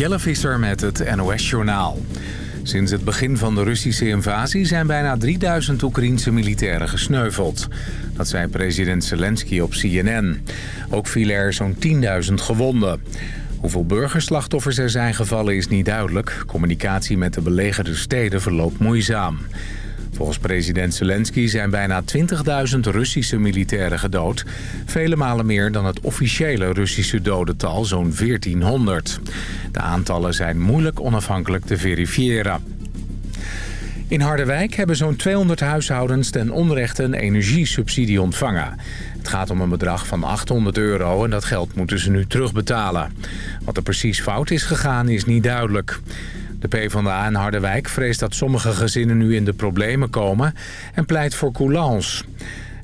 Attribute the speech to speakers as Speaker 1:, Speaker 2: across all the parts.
Speaker 1: Jelle Visser met het NOS-journaal. Sinds het begin van de Russische invasie zijn bijna 3000 Oekraïense militairen gesneuveld. Dat zei president Zelensky op CNN. Ook vielen er zo'n 10.000 gewonden. Hoeveel burgerslachtoffers er zijn gevallen is niet duidelijk. Communicatie met de belegerde steden verloopt moeizaam. Volgens president Zelensky zijn bijna 20.000 Russische militairen gedood. Vele malen meer dan het officiële Russische dodental, zo'n 1400. De aantallen zijn moeilijk onafhankelijk te verifiëren. In Harderwijk hebben zo'n 200 huishoudens ten onrechte een energiesubsidie ontvangen. Het gaat om een bedrag van 800 euro en dat geld moeten ze nu terugbetalen. Wat er precies fout is gegaan is niet duidelijk. De PvdA in Harderwijk vreest dat sommige gezinnen nu in de problemen komen en pleit voor coulance.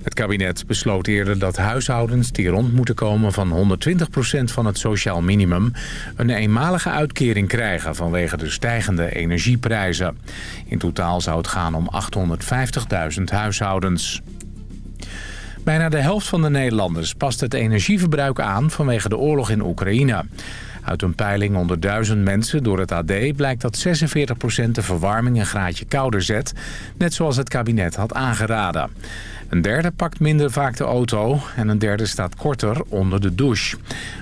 Speaker 1: Het kabinet besloot eerder dat huishoudens die rond moeten komen van 120% van het sociaal minimum... een eenmalige uitkering krijgen vanwege de stijgende energieprijzen. In totaal zou het gaan om 850.000 huishoudens. Bijna de helft van de Nederlanders past het energieverbruik aan vanwege de oorlog in Oekraïne. Uit een peiling onder duizend mensen door het AD blijkt dat 46% de verwarming een graadje kouder zet. Net zoals het kabinet had aangeraden. Een derde pakt minder vaak de auto en een derde staat korter onder de douche.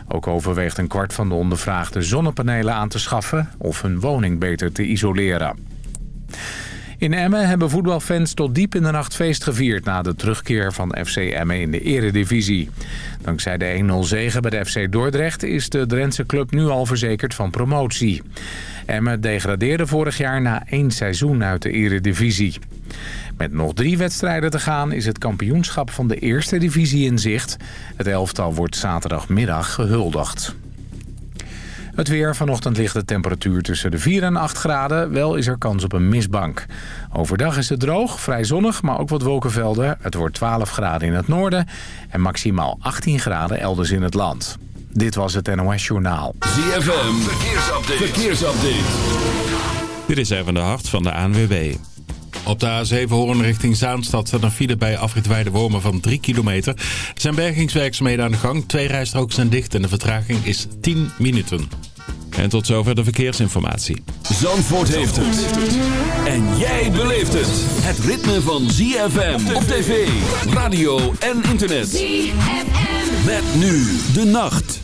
Speaker 1: Ook overweegt een kwart van de ondervraagde zonnepanelen aan te schaffen of hun woning beter te isoleren. In Emmen hebben voetbalfans tot diep in de nacht feest gevierd... na de terugkeer van FC Emmen in de eredivisie. Dankzij de 1-0 zege bij de FC Dordrecht... is de Drentse club nu al verzekerd van promotie. Emmen degradeerde vorig jaar na één seizoen uit de eredivisie. Met nog drie wedstrijden te gaan is het kampioenschap van de eerste divisie in zicht. Het elftal wordt zaterdagmiddag gehuldigd. Het weer. Vanochtend ligt de temperatuur tussen de 4 en 8 graden. Wel is er kans op een mistbank. Overdag is het droog, vrij zonnig, maar ook wat wolkenvelden. Het wordt 12 graden in het noorden en maximaal 18 graden elders in het land. Dit was het NOS Journaal.
Speaker 2: ZFM. Verkeersupdate. Verkeersupdate.
Speaker 3: Dit is even de hart van de ANWB. Op de A7 Hoorn richting Zaanstad staat een file bij afrit Wormen van 3 kilometer. Er zijn bergingswerkzaamheden aan de gang. Twee rijstroken zijn dicht en de vertraging is 10 minuten. En tot zover de verkeersinformatie.
Speaker 2: Zandvoort heeft het. En jij beleeft het. Het ritme van ZFM op tv, radio en internet. ZFM. Met nu de nacht.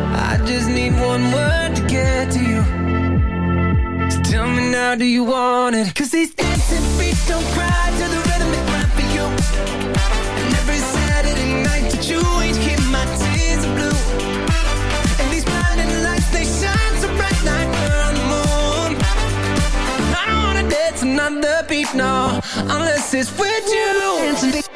Speaker 4: just need one word to get to you. So tell me now, do you want it? Cause these dancing feet don't cry to the rhythm they grind for you. And every Saturday night that you ain't keep my tears are blue. And these blinding lights, they shine so bright like we're on the moon. I don't wanna dance another beat, no Unless it's with you. Dancing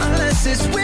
Speaker 4: unless it's with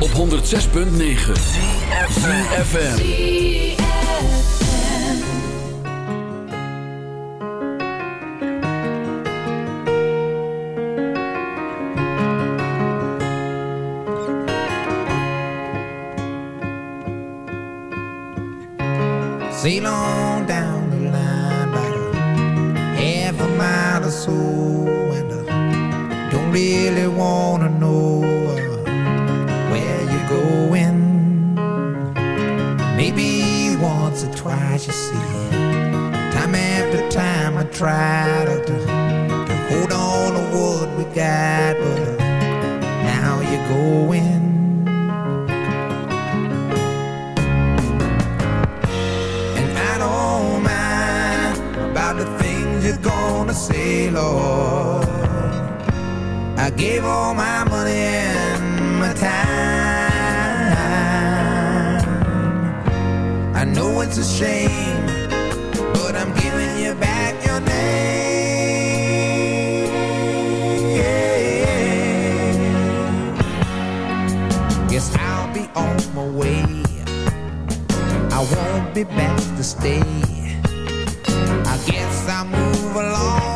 Speaker 5: Op 106.9
Speaker 6: I won't be back to stay. I guess I move along.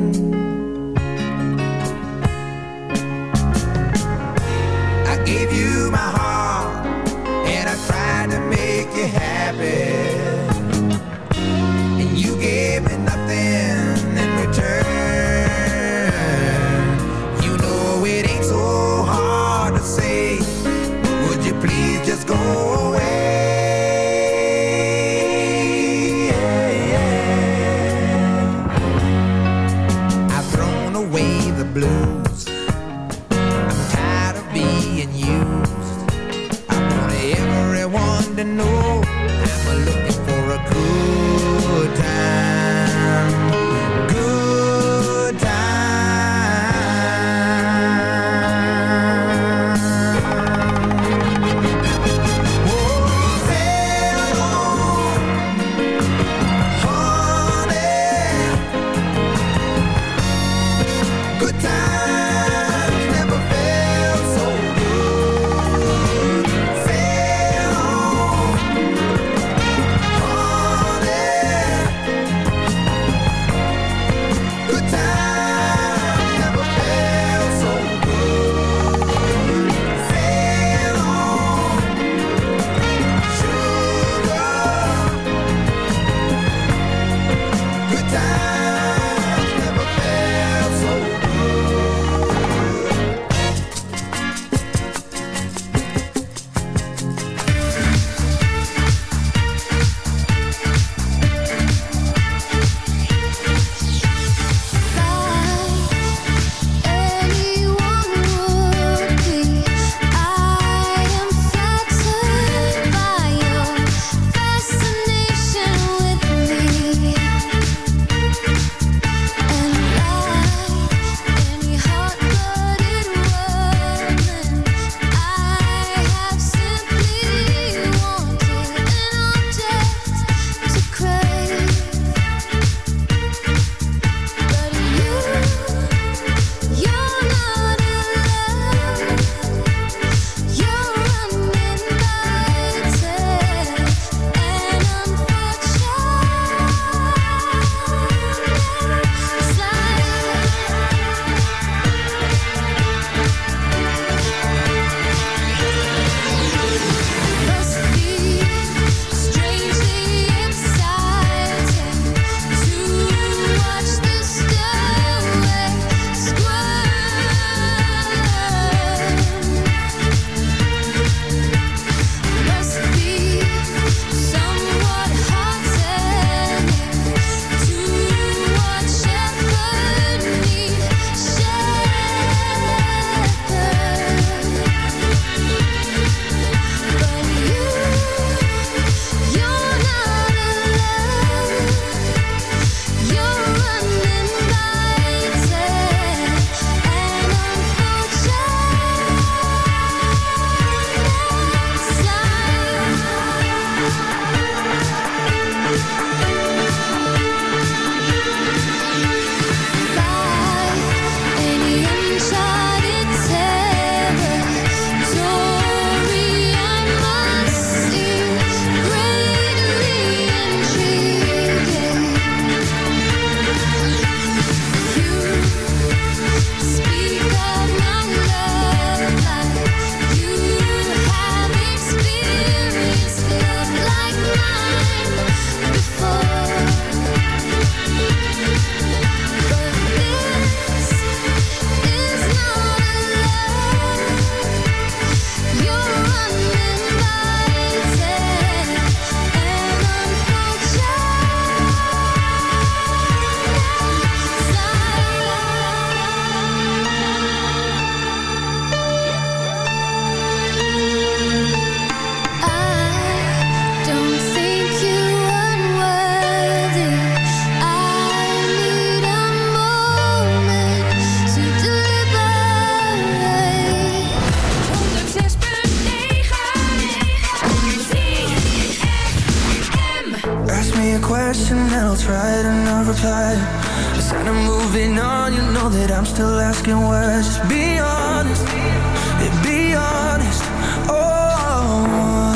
Speaker 5: holding on,
Speaker 7: you know that I'm still asking why. Just be honest, yeah, be honest. Oh,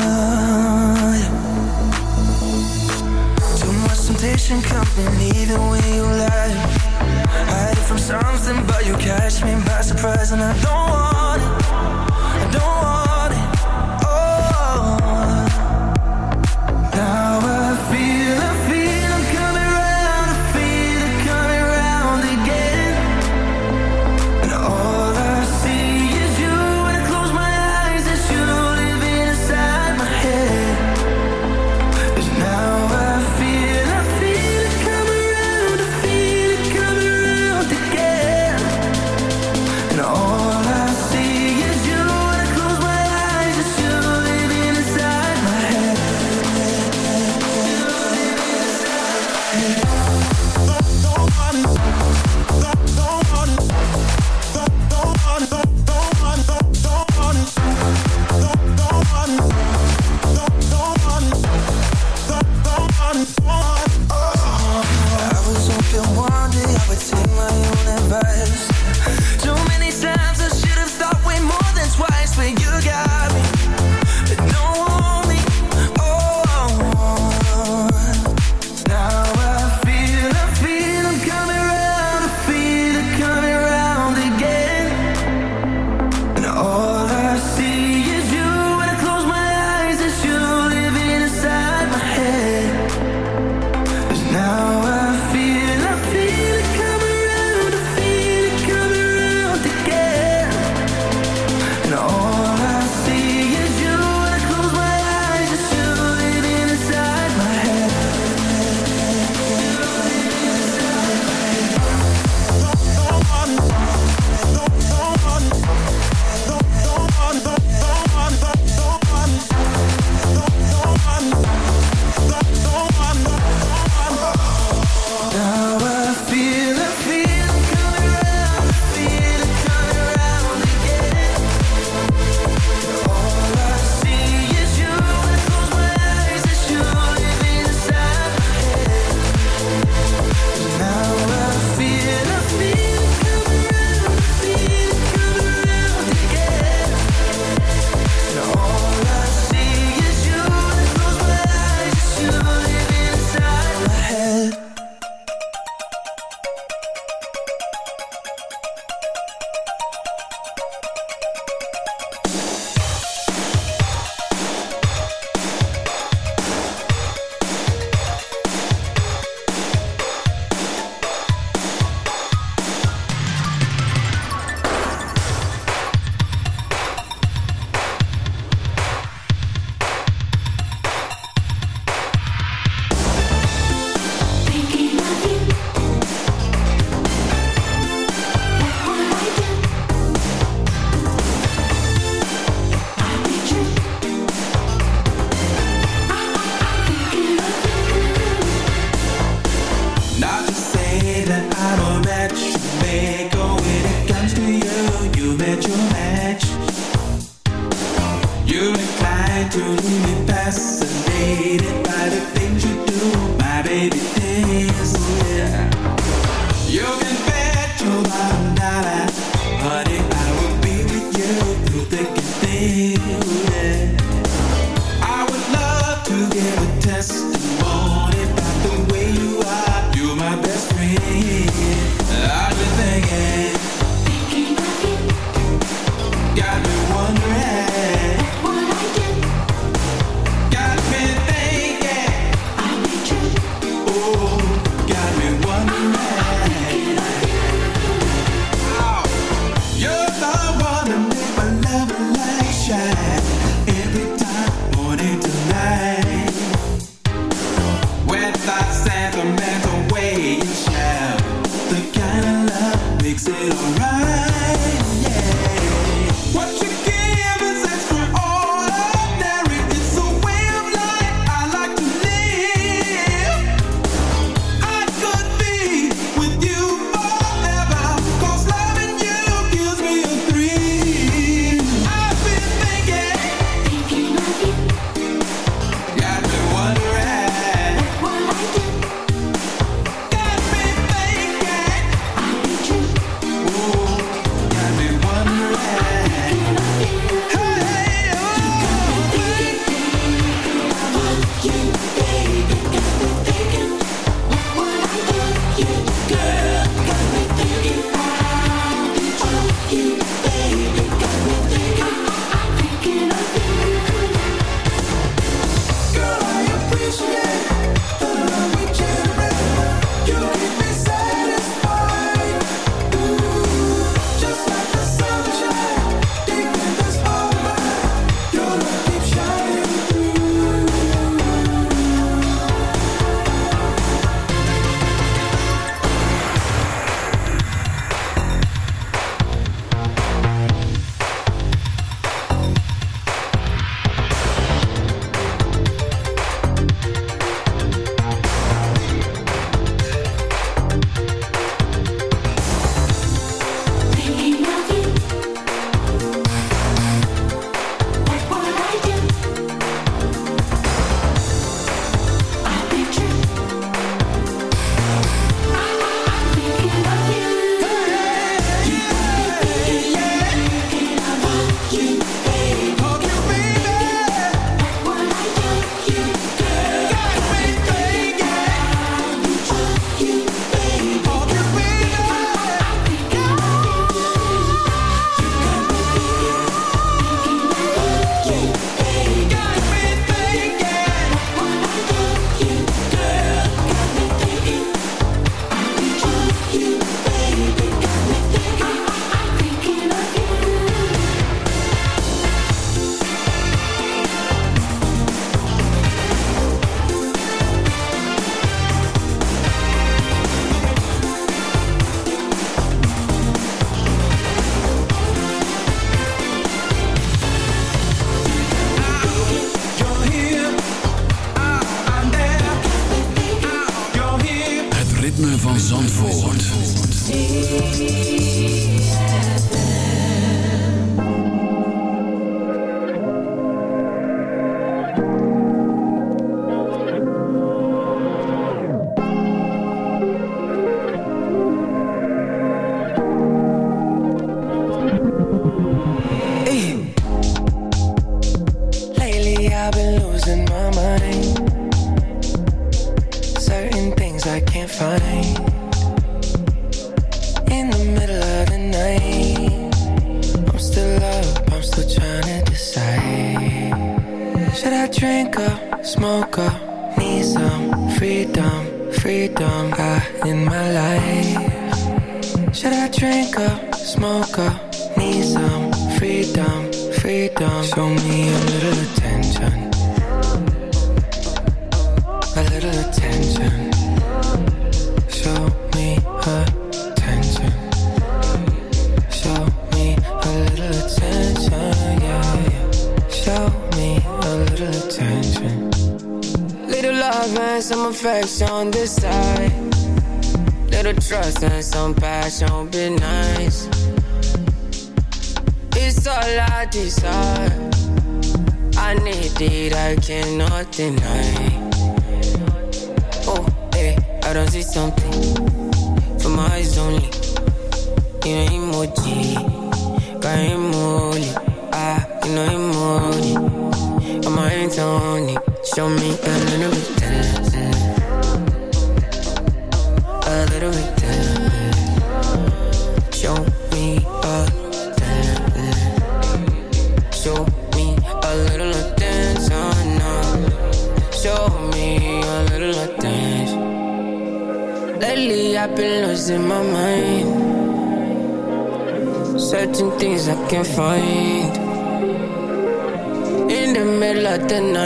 Speaker 7: yeah. too much temptation company either way you lie. Hide from something, but you catch me by surprise, and I don't want.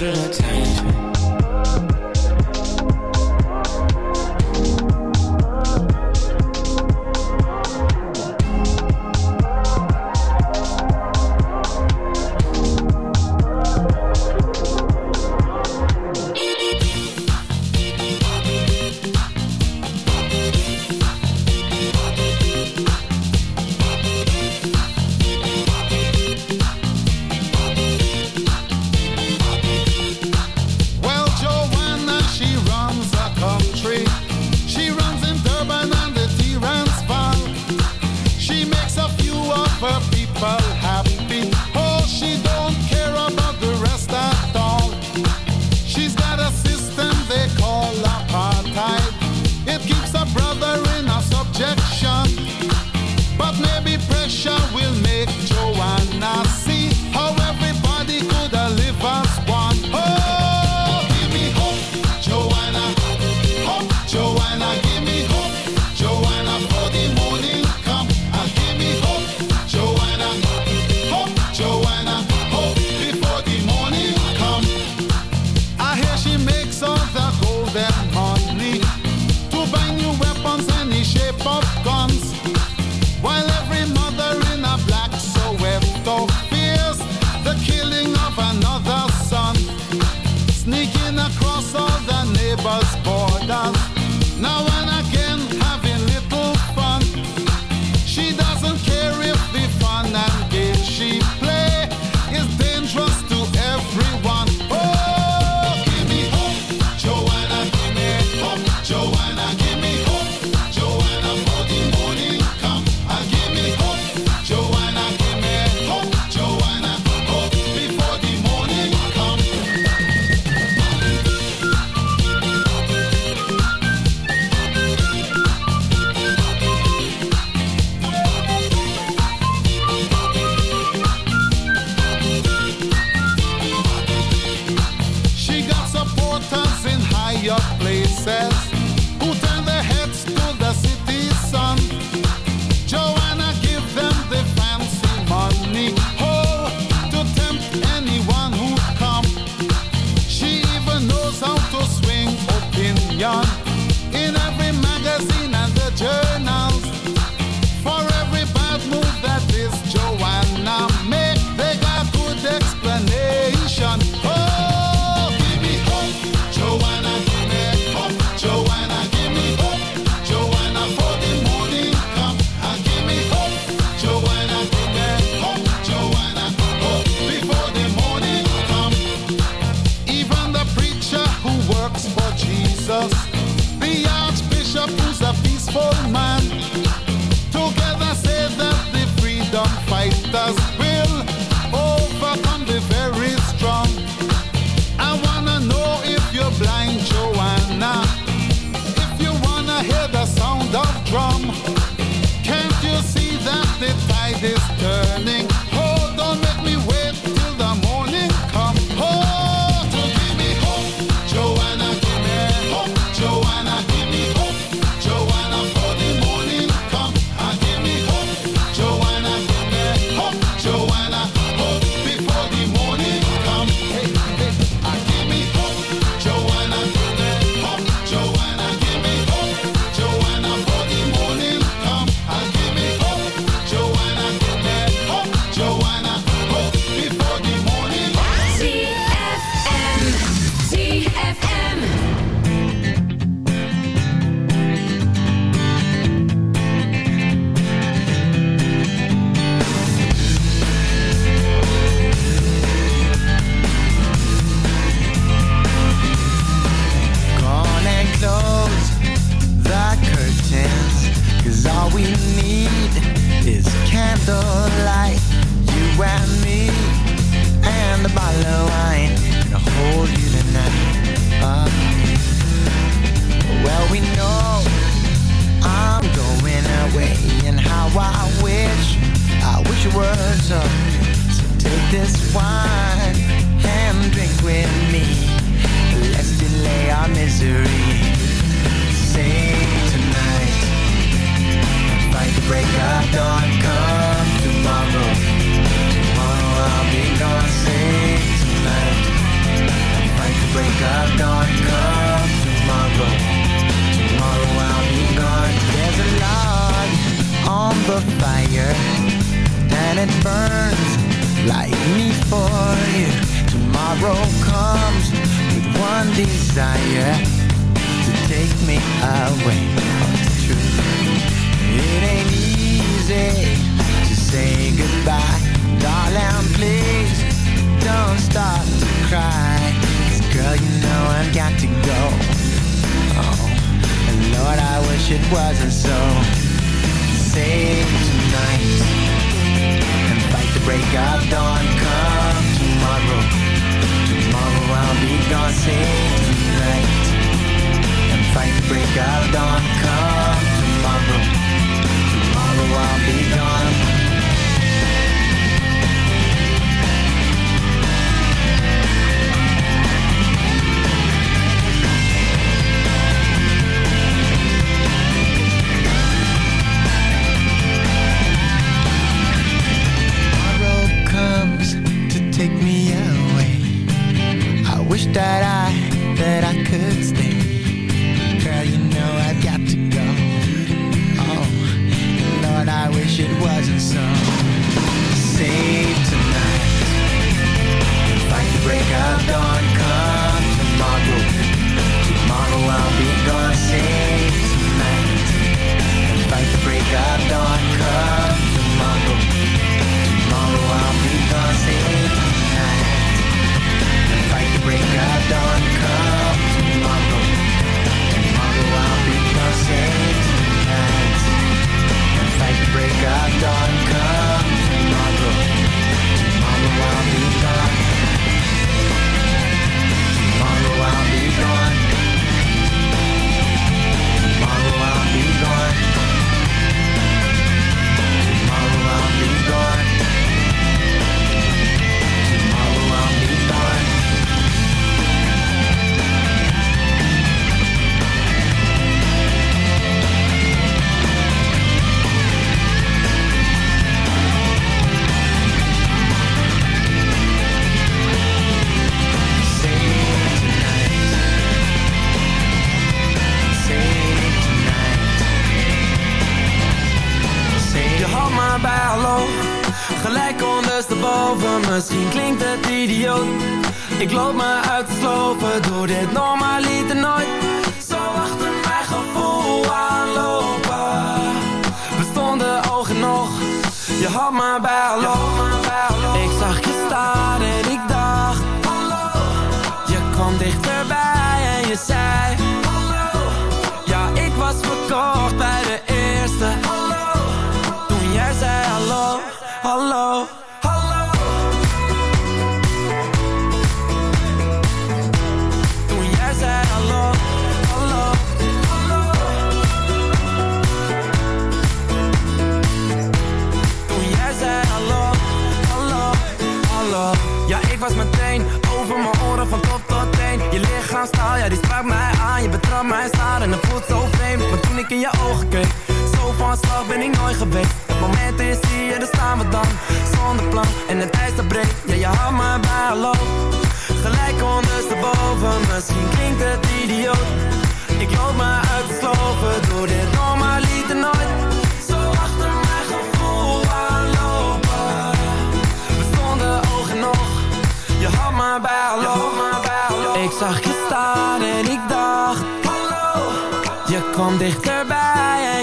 Speaker 8: hundred times. freedom fighters will overcome the very strong. I wanna know if you're blind, Joanna. If you wanna hear the sound of drum, can't you see that the tide is turning?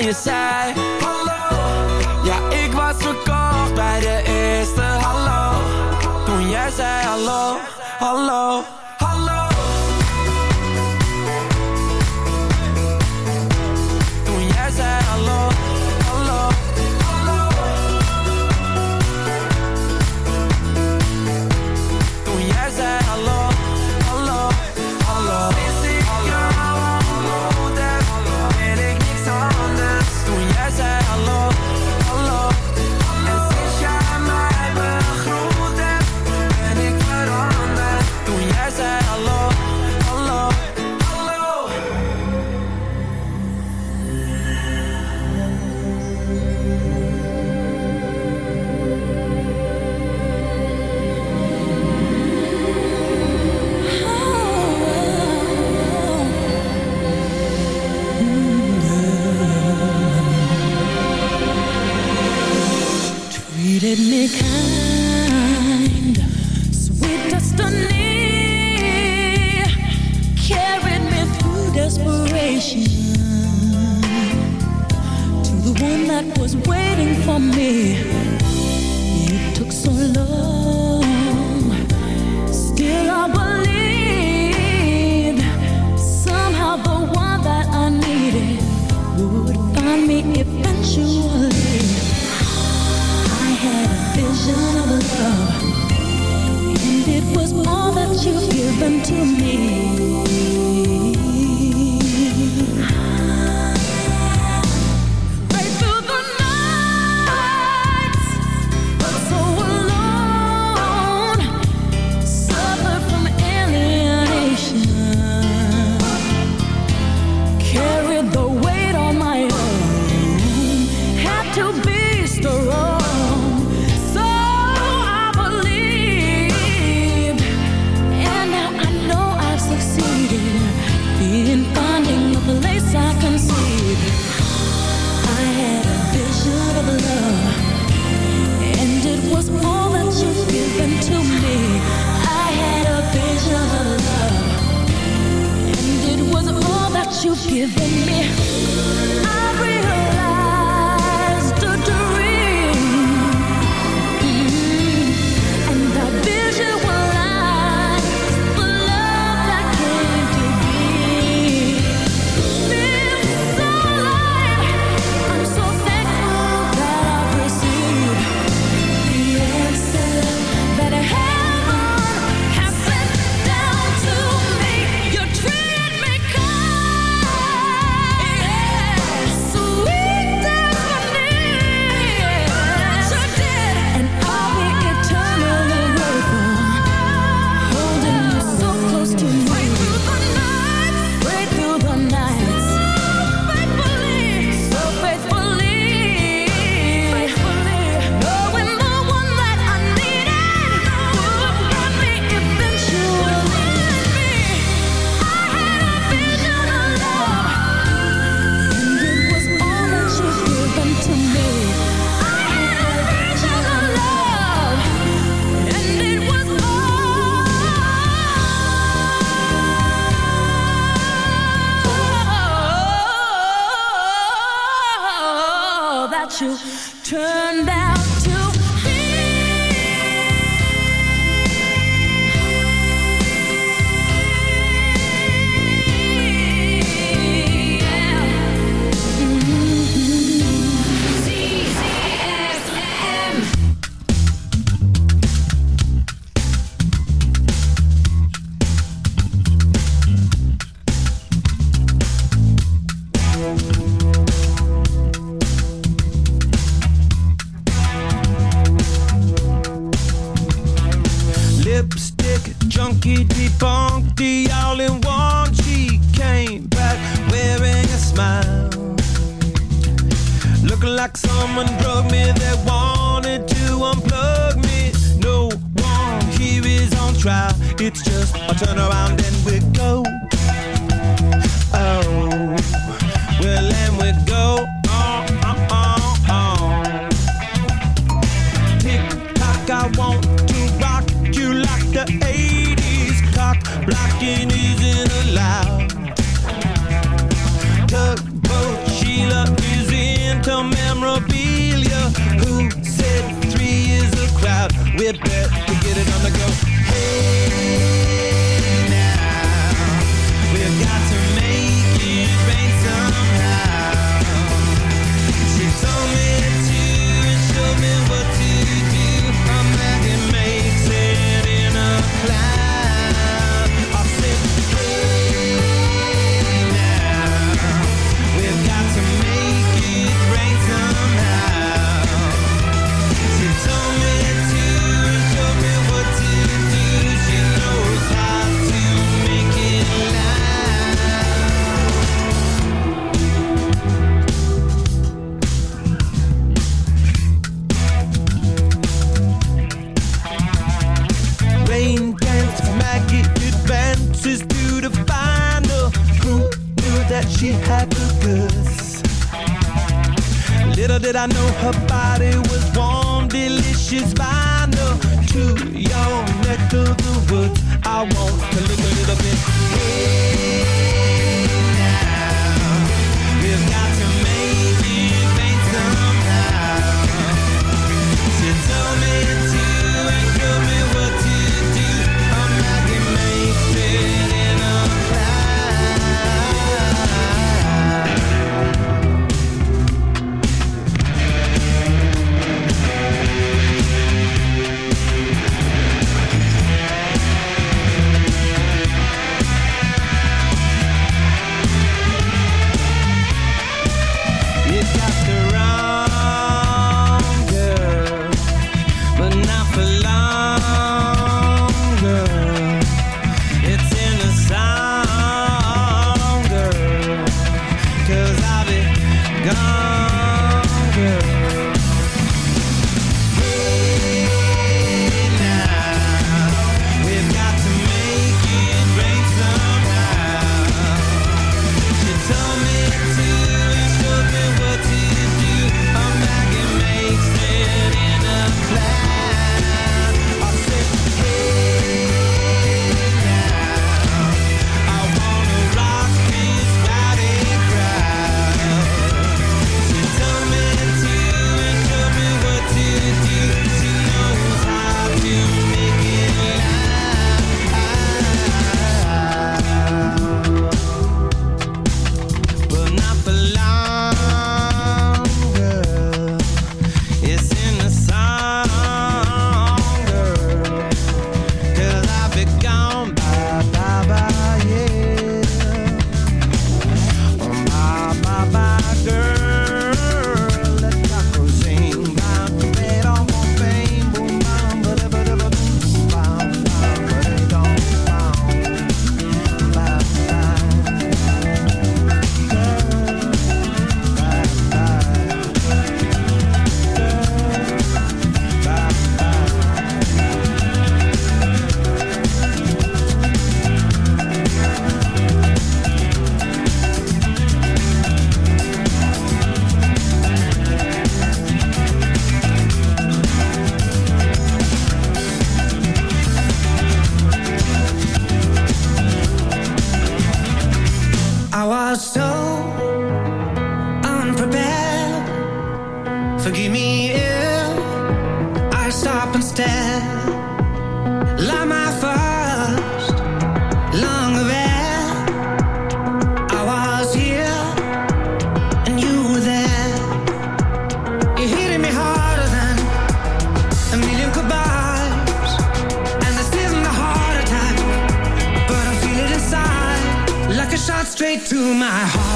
Speaker 5: your side. You
Speaker 2: took so long. Still I believe Somehow the one that I needed Would find me eventually. I had a vision of love And it was all that you've given to me. To to
Speaker 4: my heart.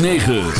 Speaker 4: 9.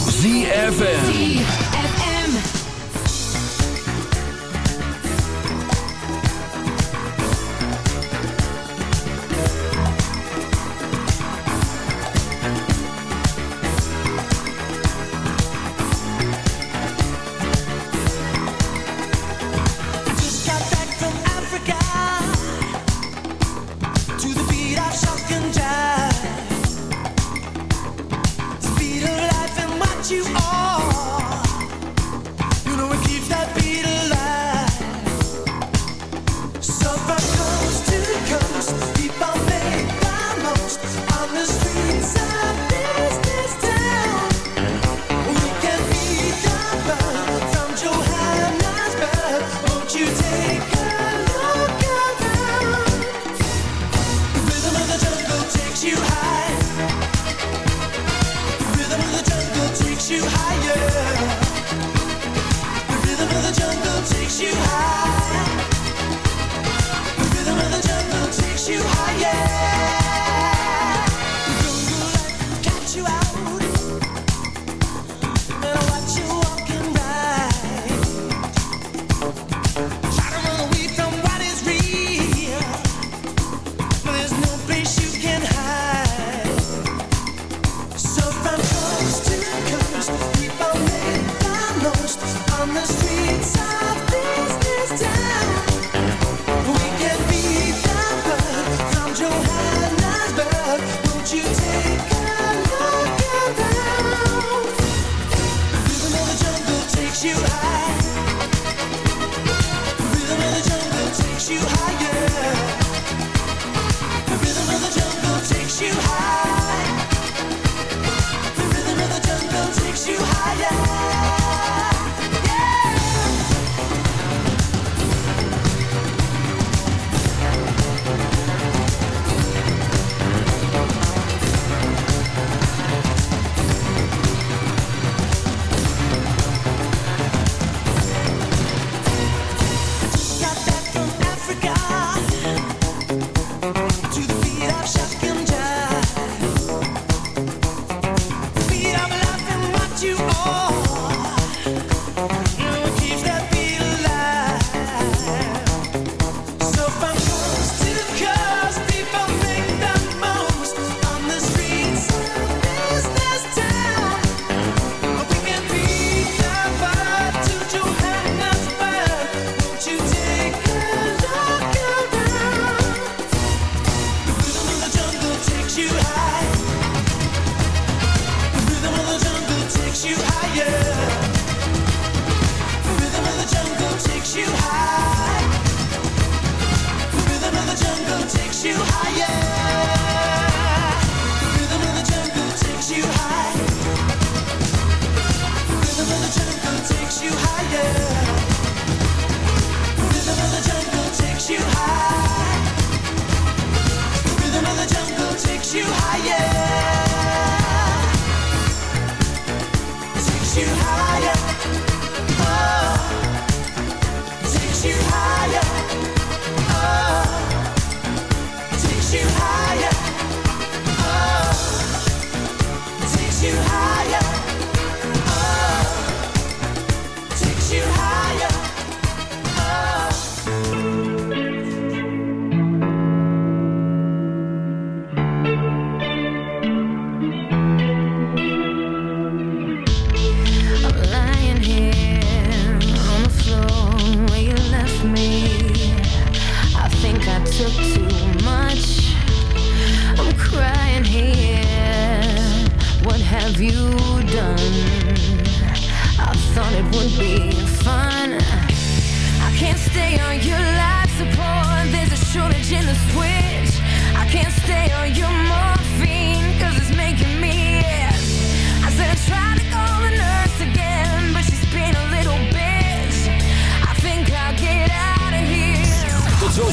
Speaker 4: you high. The rhythm of the jungle takes you higher.